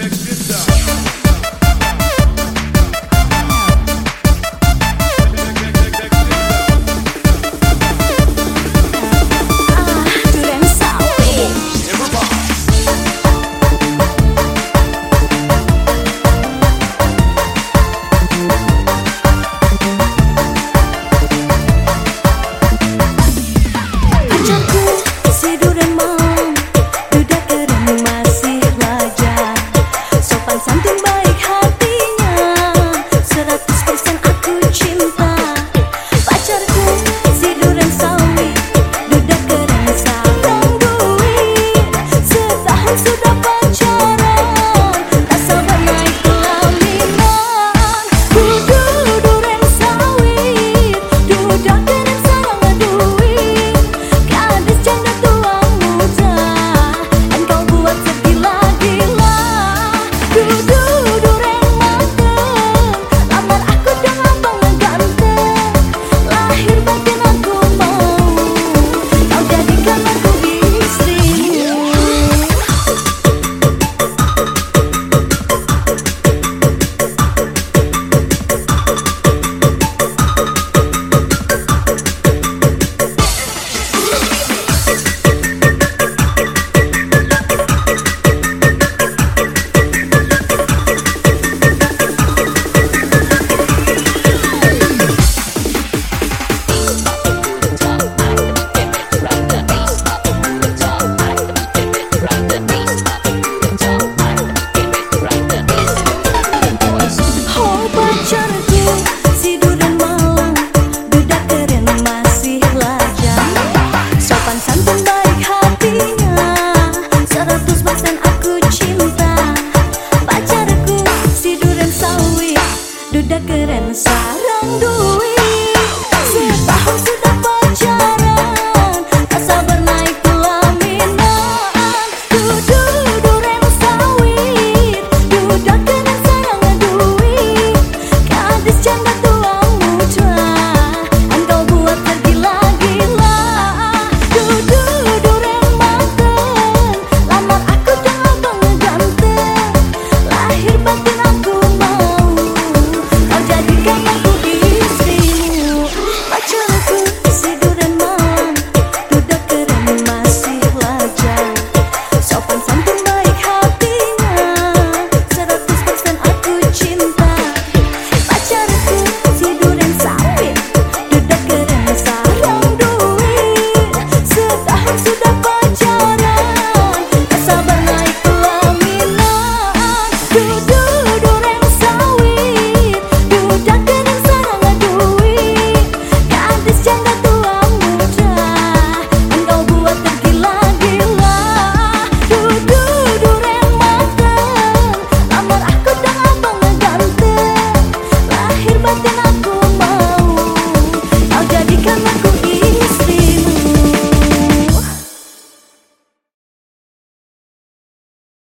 Texas. Keren sarang duit. Setahun sudah